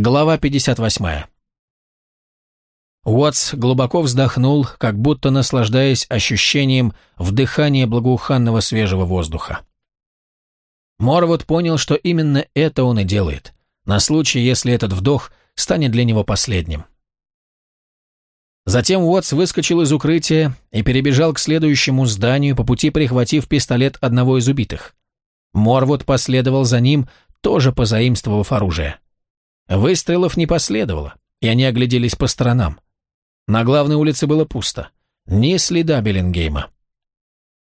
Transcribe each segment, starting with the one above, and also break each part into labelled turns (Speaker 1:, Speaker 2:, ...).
Speaker 1: Глава 58. Уотс глубоко вздохнул, как будто наслаждаясь ощущением вдыхания благоуханного свежего воздуха. Морвуд понял, что именно это он и делает, на случай, если этот вдох станет для него последним. Затем Уотс выскочил из укрытия и перебежал к следующему зданию, по пути прихватив пистолет одного из убитых. Морвуд последовал за ним, тоже позаимствовав оружие. Выстрелов не последовало, и они огляделись по сторонам. На главной улице было пусто. Ни следа Беллингейма.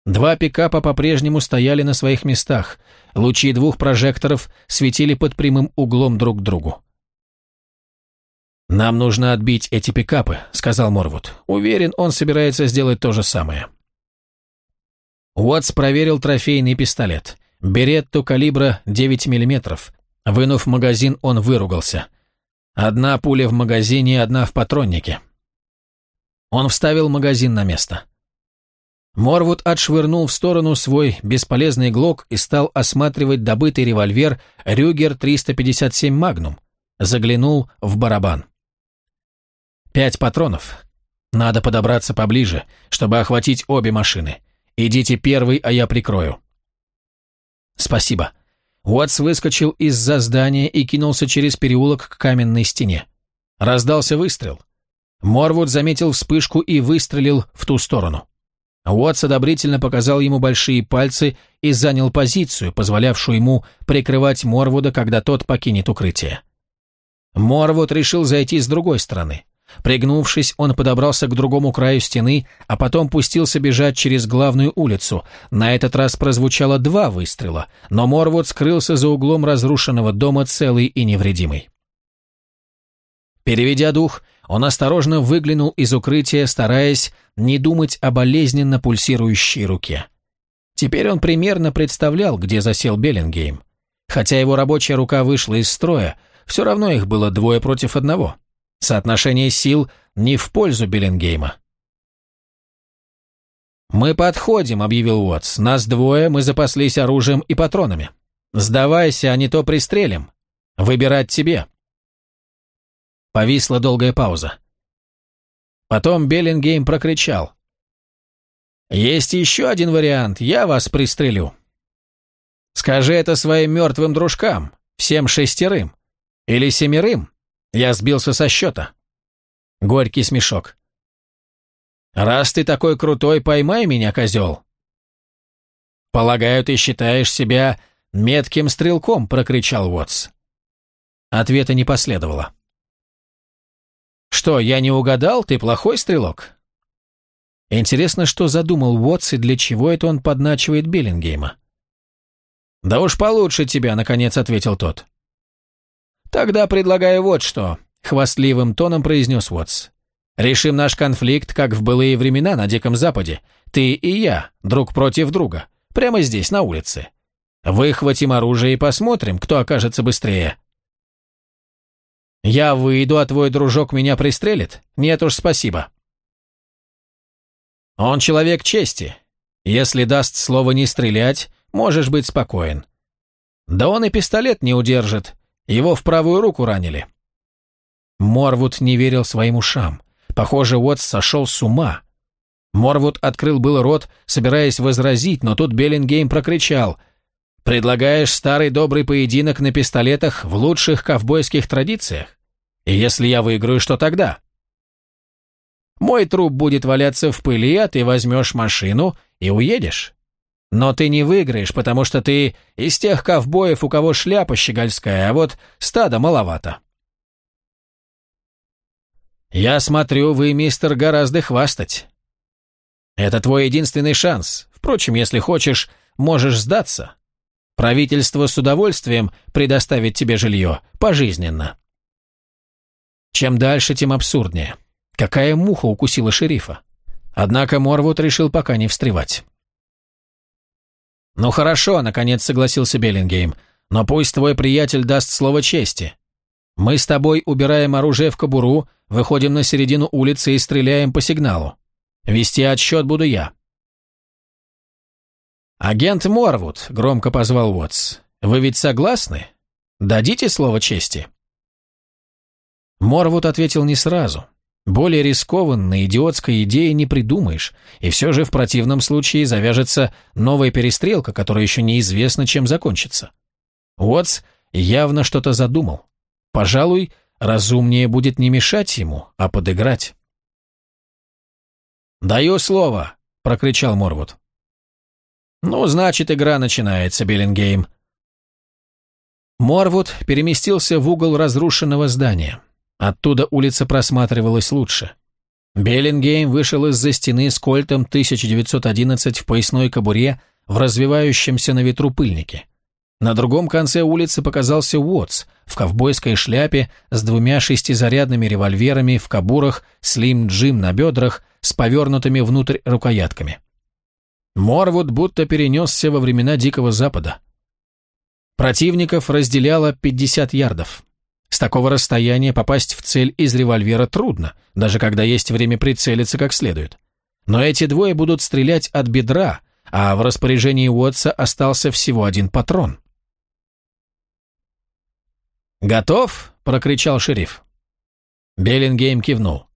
Speaker 1: Два пикапа по-прежнему стояли на своих местах. Лучи двух прожекторов светили под прямым углом друг к другу. «Нам нужно отбить эти пикапы», — сказал Морвуд. «Уверен, он собирается сделать то же самое». Уотс проверил трофейный пистолет. Беретту калибра 9 мм, Вынув магазин, он выругался. Одна пуля в магазине, одна в патроннике. Он вставил магазин на место. Морвуд отшвырнул в сторону свой бесполезный глок и стал осматривать добытый револьвер Рюгер 357 Магнум. Заглянул в барабан. Пять патронов. Надо подобраться поближе, чтобы охватить обе машины. Идите первый, а я прикрою. Спасибо. Уотс выскочил из-за здания и кинулся через переулок к каменной стене. Раздался выстрел. Морвуд заметил вспышку и выстрелил в ту сторону. Уотс одобрительно показал ему большие пальцы и занял позицию, позволявшую ему прикрывать Морвуда, когда тот покинет укрытие. Морвуд решил зайти с другой стороны. Пригнувшись, он подобрался к другому краю стены, а потом пустился бежать через главную улицу. На этот раз прозвучало два выстрела, но Морвуд скрылся за углом разрушенного дома целый и невредимый. Переведя дух, он осторожно выглянул из укрытия, стараясь не думать о болезненно пульсирующей руке. Теперь он примерно представлял, где засел Беллингейм. Хотя его рабочая рука вышла из строя, все равно их было двое против одного. Соотношение сил не в пользу Беллингейма. «Мы подходим», — объявил Уотс. «Нас двое, мы запаслись оружием и патронами. Сдавайся, а не то пристрелим. Выбирать тебе». Повисла долгая пауза. Потом Беллингейм прокричал. «Есть еще один вариант, я вас пристрелю. Скажи это своим мертвым дружкам, всем шестерым. Или семерым. Я сбился со счета. Горький смешок. «Раз ты такой крутой, поймай меня, козел!» «Полагаю, ты считаешь себя метким стрелком», — прокричал Уотс. Ответа не последовало. «Что, я не угадал? Ты плохой стрелок?» Интересно, что задумал Уотс и для чего это он подначивает Биллингейма. «Да уж получше тебя», — наконец ответил тот. «Тогда предлагаю вот что», — хвастливым тоном произнес Уотс. «Решим наш конфликт, как в былые времена на Диком Западе. Ты и я, друг против друга, прямо здесь, на улице. Выхватим оружие и посмотрим, кто окажется быстрее». «Я выйду, а твой дружок меня пристрелит? Нет уж, спасибо». «Он человек чести. Если даст слово не стрелять, можешь быть спокоен. Да он и пистолет не удержит, его в правую руку ранили». Морвуд не верил своим ушам. Похоже, Уотс сошел с ума. Морвуд открыл было рот, собираясь возразить, но тут Беллингейм прокричал «Предлагаешь старый добрый поединок на пистолетах в лучших ковбойских традициях? И если я выиграю, что тогда?» «Мой труп будет валяться в пыли, а ты возьмешь машину и уедешь. Но ты не выиграешь, потому что ты из тех ковбоев, у кого шляпа щегольская, а вот стада маловато. Я смотрю, вы, мистер, гораздо хвастать. Это твой единственный шанс. Впрочем, если хочешь, можешь сдаться. Правительство с удовольствием предоставит тебе жилье, пожизненно. Чем дальше, тем абсурднее. Какая муха укусила шерифа? Однако Морвуд решил пока не встревать. «Ну хорошо», — наконец согласился Беллингейм, «но пусть твой приятель даст слово чести. Мы с тобой убираем оружие в кобуру, выходим на середину улицы и стреляем по сигналу. Вести отсчет буду я». «Агент Морвуд», — громко позвал Уотс, — «вы ведь согласны? Дадите слово чести?» Морвуд ответил не сразу. Более рискованной идиотской идеи не придумаешь, и все же в противном случае завяжется новая перестрелка, которая еще неизвестно, чем закончится. Уотс явно что-то задумал. Пожалуй, разумнее будет не мешать ему, а подыграть. «Даю слово!» — прокричал Морвуд. «Ну, значит, игра начинается, Беллингейм». Морвуд переместился в угол разрушенного здания. Оттуда улица просматривалась лучше. Беллингейм вышел из-за стены с кольтом 1911 в поясной кобуре в развевающемся на ветру пыльнике. На другом конце улицы показался Уотс в ковбойской шляпе с двумя шестизарядными револьверами в кобурах, Slim Jim на бедрах с повернутыми внутрь рукоятками. Морвуд будто перенесся во времена Дикого Запада. Противников разделяло 50 ярдов. С такого расстояния попасть в цель из револьвера трудно, даже когда есть время прицелиться как следует. Но эти двое будут стрелять от бедра, а в распоряжении Уотса остался всего один патрон. «Готов?» – прокричал шериф. Беллингейм кивнул.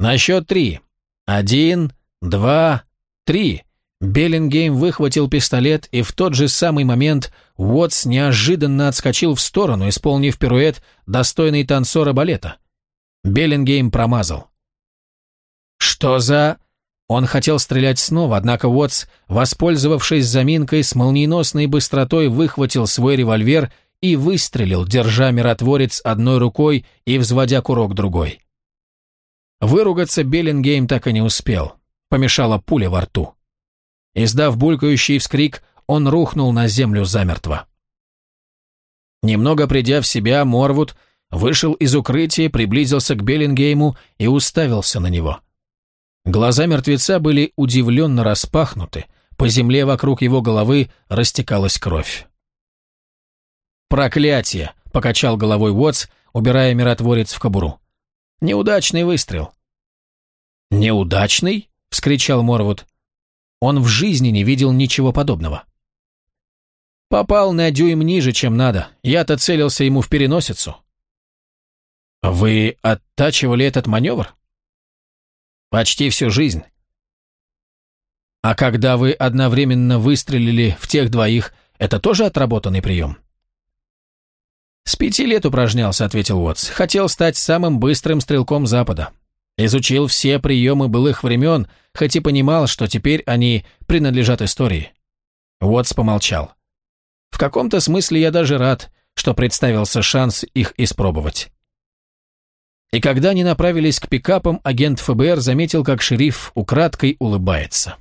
Speaker 1: «На счет три. Один, два, три. Беллингейм выхватил пистолет, и в тот же самый момент Уотс неожиданно отскочил в сторону, исполнив пируэт, достойный танцора балета. Беллингейм промазал. «Что за...» Он хотел стрелять снова, однако Уотс, воспользовавшись заминкой, с молниеносной быстротой выхватил свой револьвер и выстрелил, держа миротворец одной рукой и взводя курок другой. Выругаться Беллингейм так и не успел. Помешала пуля во рту. Издав булькающий вскрик, он рухнул на землю замертво. Немного придя в себя, Морвуд вышел из укрытия, приблизился к Беллингейму и уставился на него. Глаза мертвеца были удивленно распахнуты, по земле вокруг его головы растекалась кровь. «Проклятие!» — покачал головой Уотс, убирая миротворец в кобуру. «Неудачный выстрел». «Неудачный?» — вскричал Морвуд. Он в жизни не видел ничего подобного. Попал на дюйм ниже, чем надо. Я-то целился ему в переносицу. Вы оттачивали этот маневр? Почти всю жизнь. А когда вы одновременно выстрелили в тех двоих, это тоже отработанный прием? С пяти лет упражнялся, ответил Уотс. Хотел стать самым быстрым стрелком Запада. Изучил все приемы былых времен, хоть и понимал, что теперь они принадлежат истории. Уотс помолчал. В каком-то смысле я даже рад, что представился шанс их испробовать. И когда они направились к пикапам, агент ФБР заметил, как шериф украдкой улыбается.